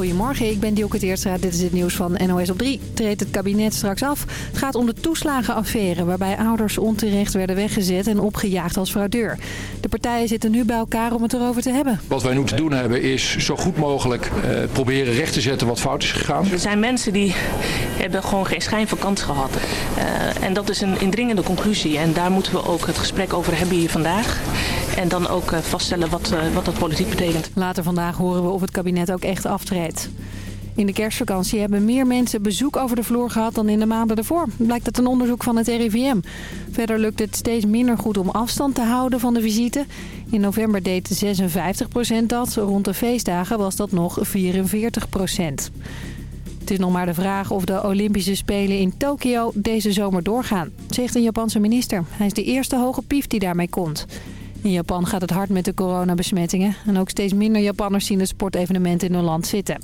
Goedemorgen, ik ben Dielke Teertstra. Dit is het nieuws van NOS op 3. Treedt het kabinet straks af. Het gaat om de toeslagenaffaire... waarbij ouders onterecht werden weggezet en opgejaagd als fraudeur. De partijen zitten nu bij elkaar om het erover te hebben. Wat wij nu te doen hebben is zo goed mogelijk eh, proberen recht te zetten wat fout is gegaan. Er zijn mensen die hebben gewoon geen schijn van kans gehad. Uh, en dat is een indringende conclusie. En daar moeten we ook het gesprek over hebben hier vandaag. En dan ook uh, vaststellen wat, uh, wat dat politiek betekent. Later vandaag horen we of het kabinet ook echt aftreedt. In de kerstvakantie hebben meer mensen bezoek over de vloer gehad dan in de maanden ervoor. Blijkt uit een onderzoek van het RIVM. Verder lukt het steeds minder goed om afstand te houden van de visite. In november deed 56% dat. Rond de feestdagen was dat nog 44%. Het is nog maar de vraag of de Olympische Spelen in Tokio deze zomer doorgaan, zegt een Japanse minister. Hij is de eerste hoge pief die daarmee komt. In Japan gaat het hard met de coronabesmettingen. En ook steeds minder Japanners zien het sportevenement in hun land zitten.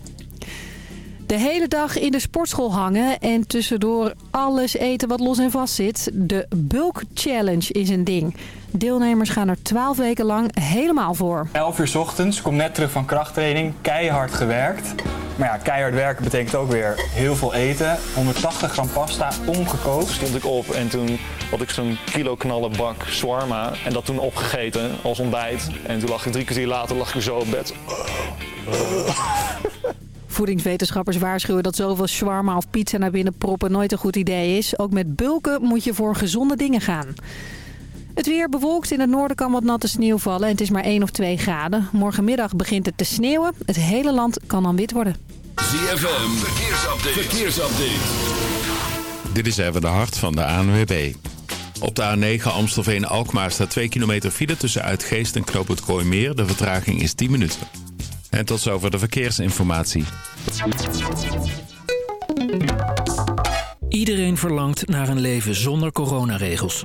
De hele dag in de sportschool hangen en tussendoor alles eten wat los en vast zit. De Bulk Challenge is een ding. Deelnemers gaan er 12 weken lang helemaal voor. 11 uur s ochtends, kom net terug van krachttraining, keihard gewerkt. Maar ja, keihard werken betekent ook weer heel veel eten. 180 gram pasta, ongekookt. Stond ik op en toen had ik zo'n kilo knallen bak shawarma. En dat toen opgegeten als ontbijt. En toen lag ik drie kwartier later lag ik zo op bed. Voedingswetenschappers waarschuwen dat zoveel shawarma of pizza naar binnen proppen nooit een goed idee is. Ook met bulken moet je voor gezonde dingen gaan. Het weer bewolkt. In het noorden kan wat natte sneeuw vallen. En het is maar 1 of 2 graden. Morgenmiddag begint het te sneeuwen. Het hele land kan dan wit worden. ZFM, verkeersupdate. verkeersupdate. Dit is even de hart van de ANWB. Op de A9 Amstelveen-Alkmaar staat 2 kilometer file tussen Uitgeest en Knoop het Kooimeer. De vertraging is 10 minuten. En tot zover de verkeersinformatie. Iedereen verlangt naar een leven zonder coronaregels.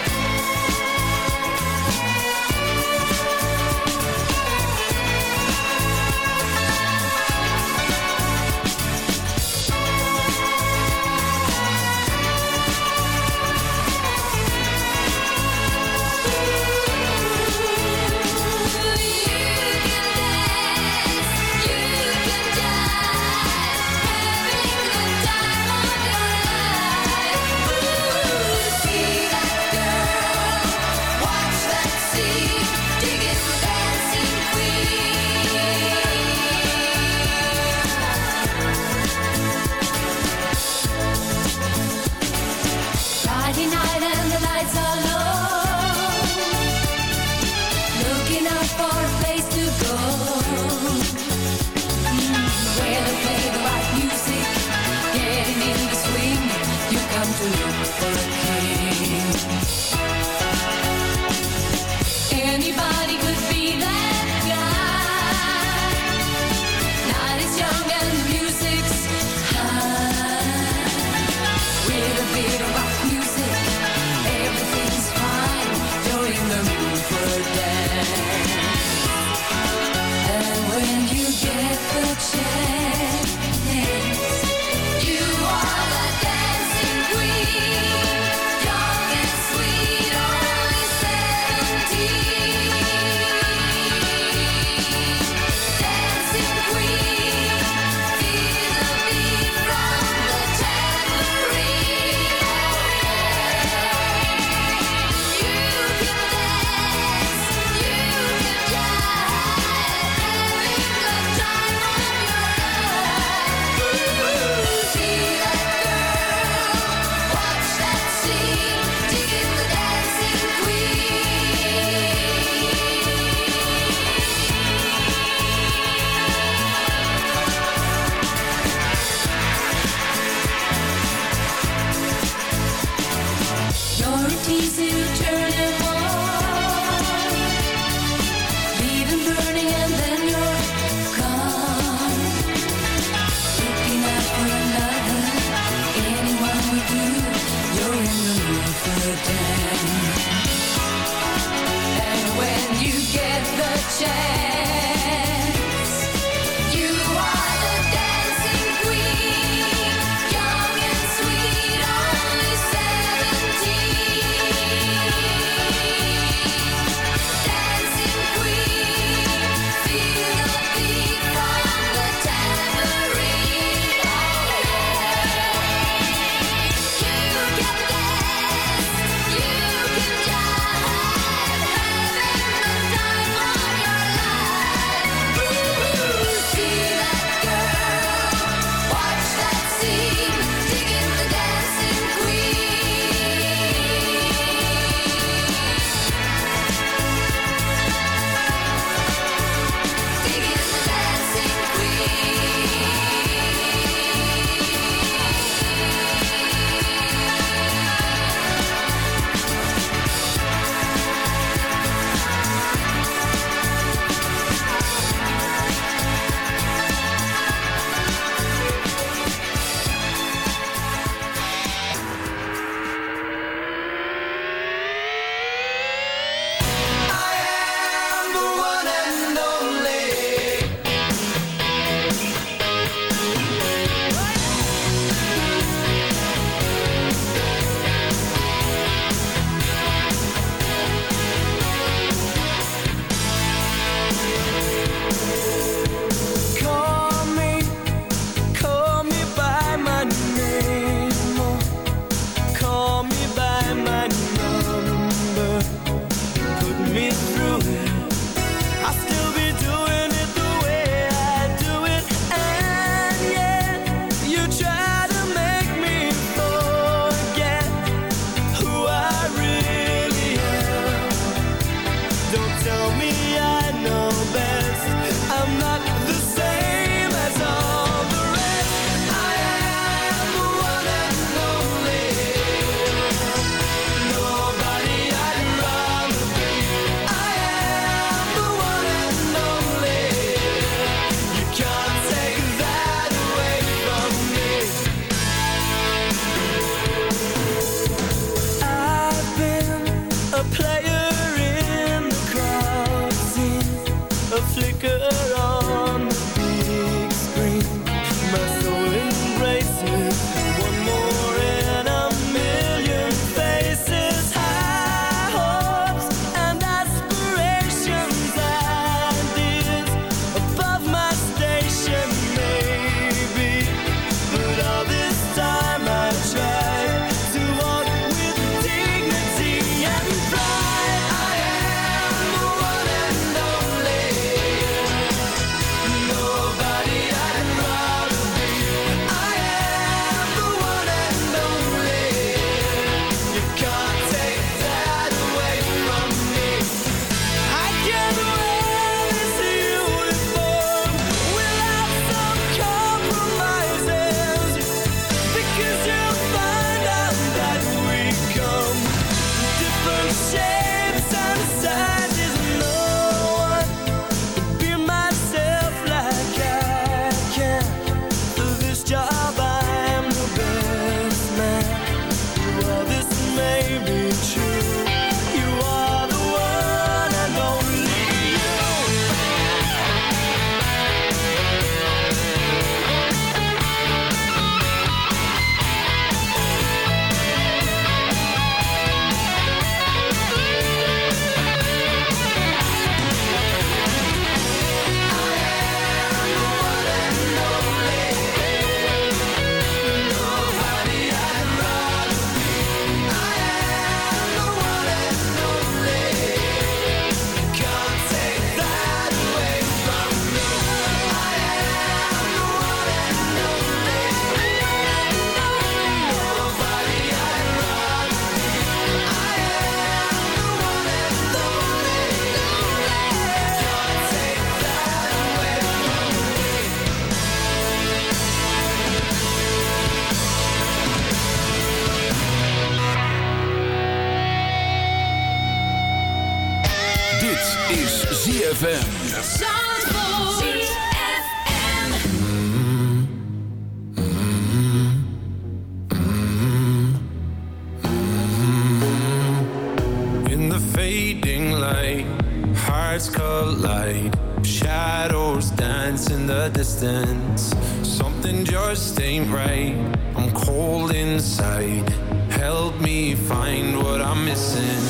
light. Shadows dance in the distance. Something just ain't right. I'm cold inside. Help me find what I'm missing.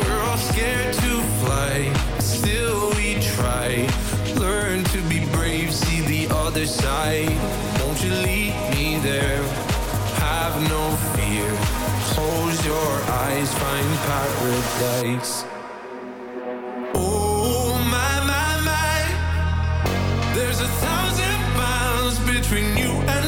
We're all scared to fly Still we try. Learn to be brave See the other side. Won't you leave me there? Have no fear. Close your eyes Find paradise. between you and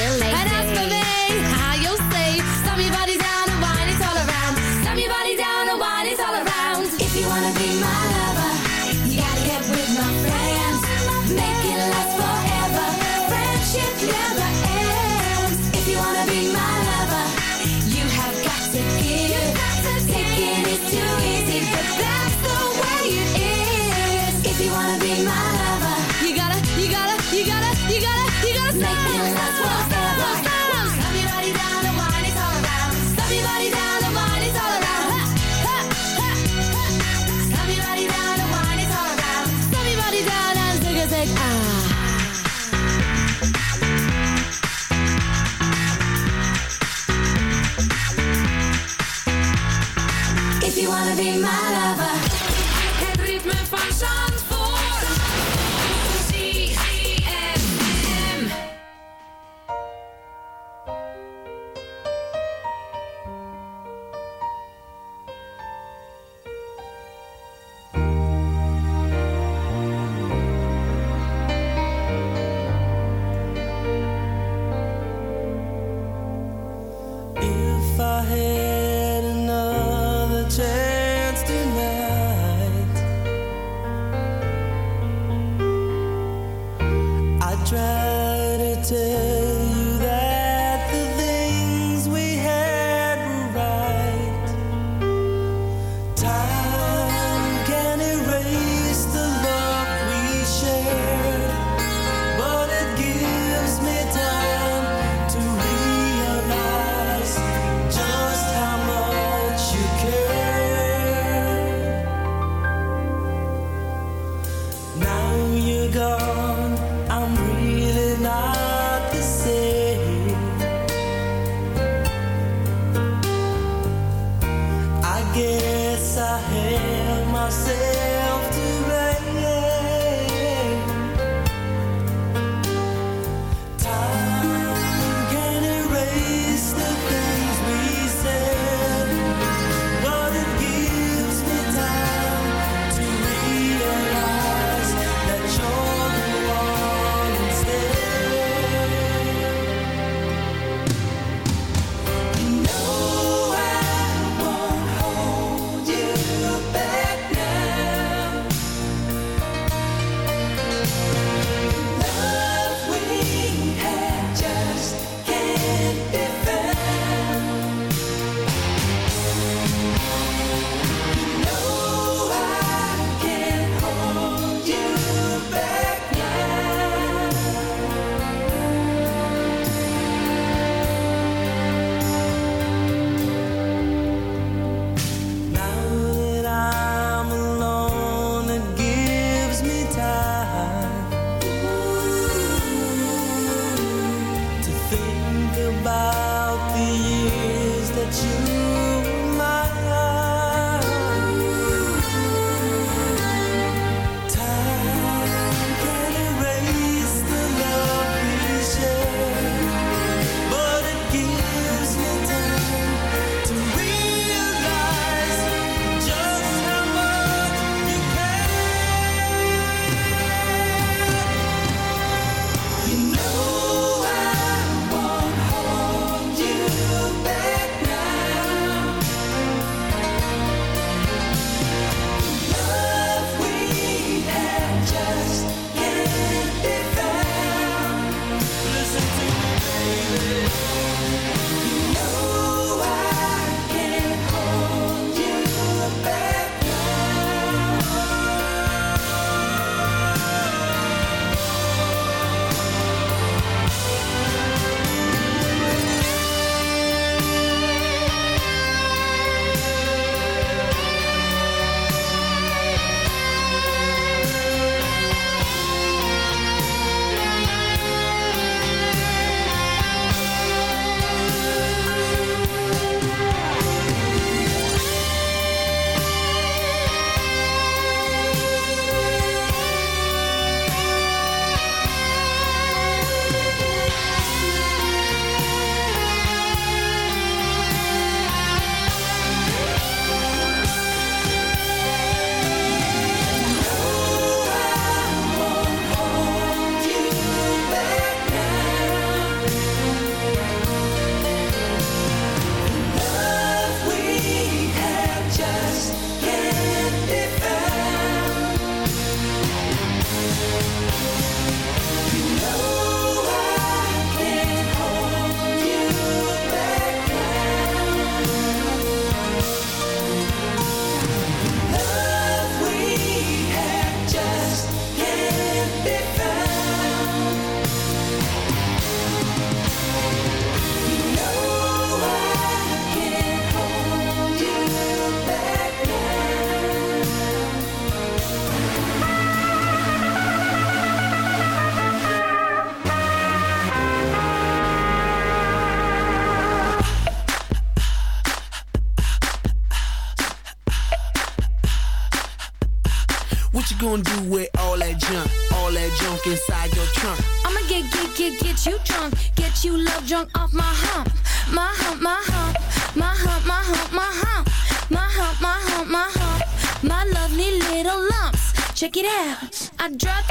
Check it out. I drive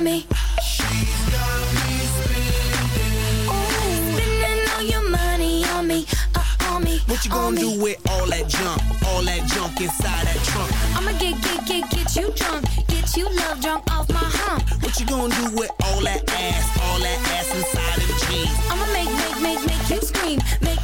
On me. She's got me spending. Oh, spending all your money on me, uh, on me. What you gonna do with all that junk? All that junk inside that trunk? I'ma get, get, get, get you drunk, get you love drunk off my hump. What you gonna do with all that ass? All that ass inside the jeans? I'ma make, make, make, make you scream, make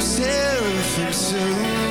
Seraphim soon.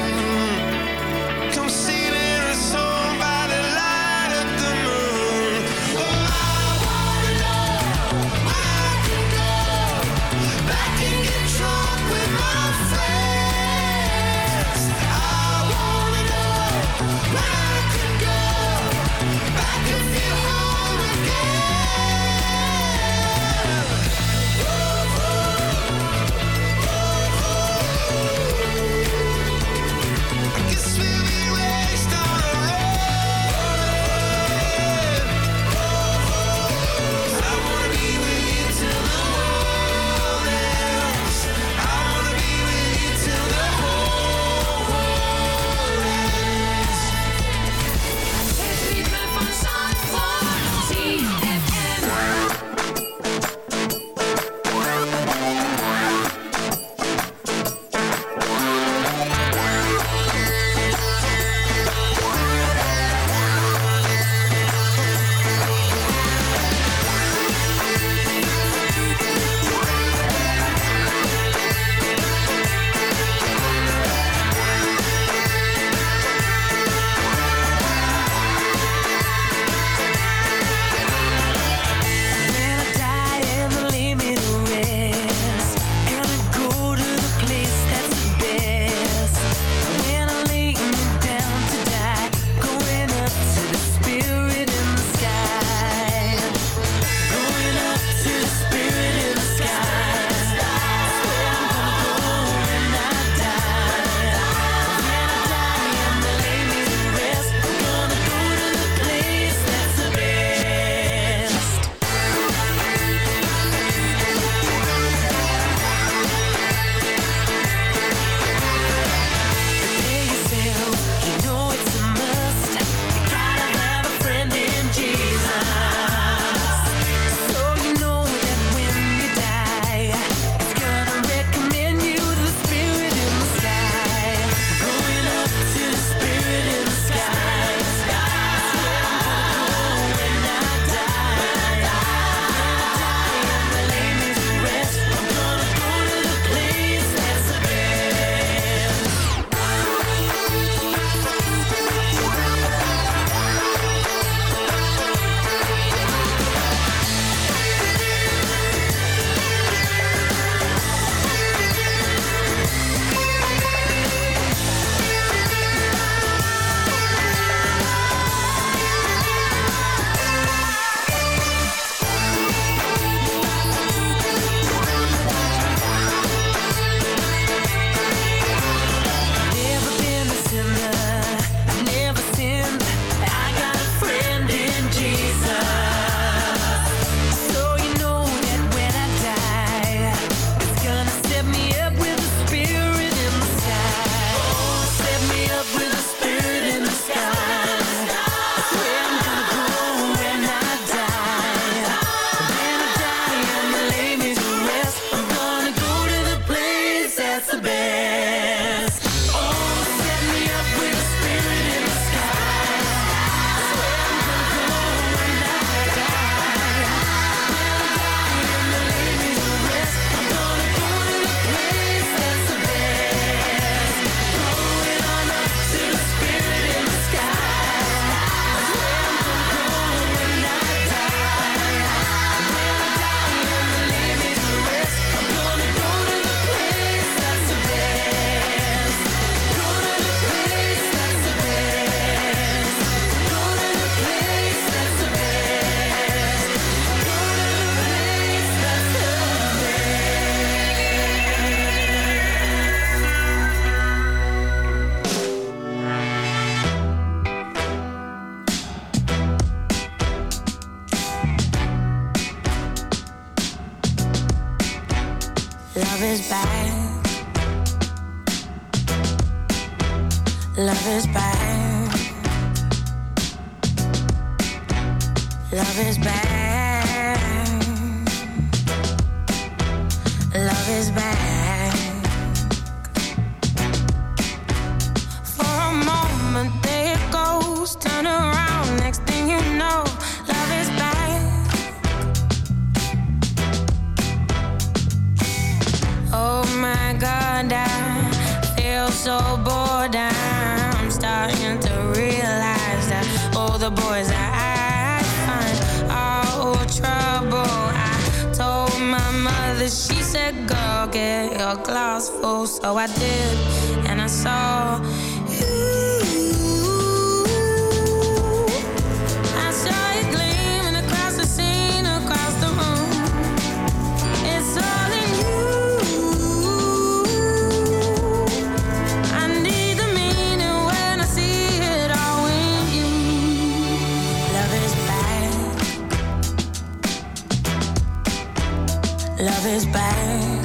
Love is back.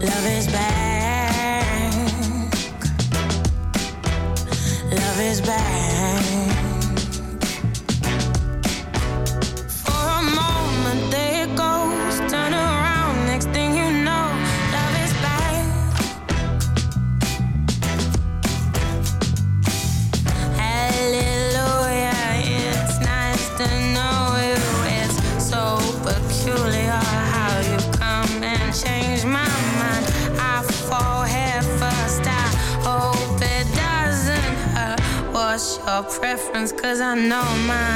Love is back. Love is back. I know mine.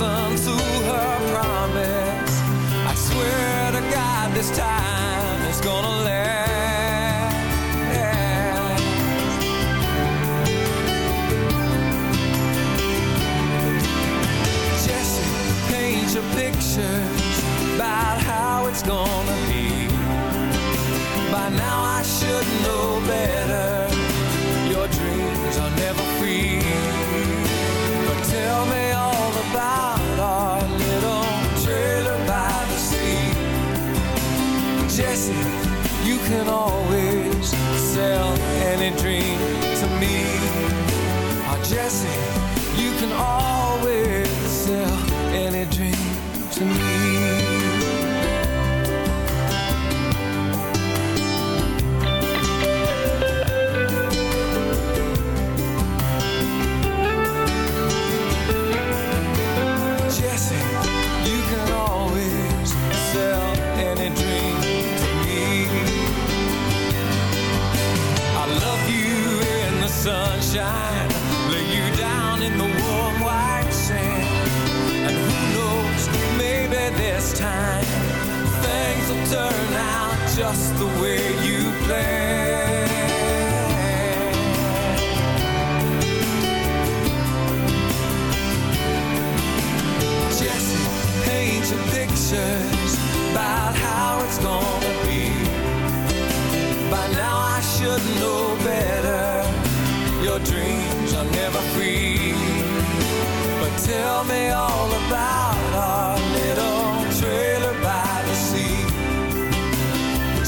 listen to her promise. I swear to God, this time it's gonna last. Yeah. Jessie, paint your pictures about how it's gonna. You can always sell any dream to me. Jessie, you can always sell any dream to me. I love you in the sunshine just the way you play. Jessie, paint pictures about how it's gonna be. By now I should know better. Your dreams are never free. But tell me all about us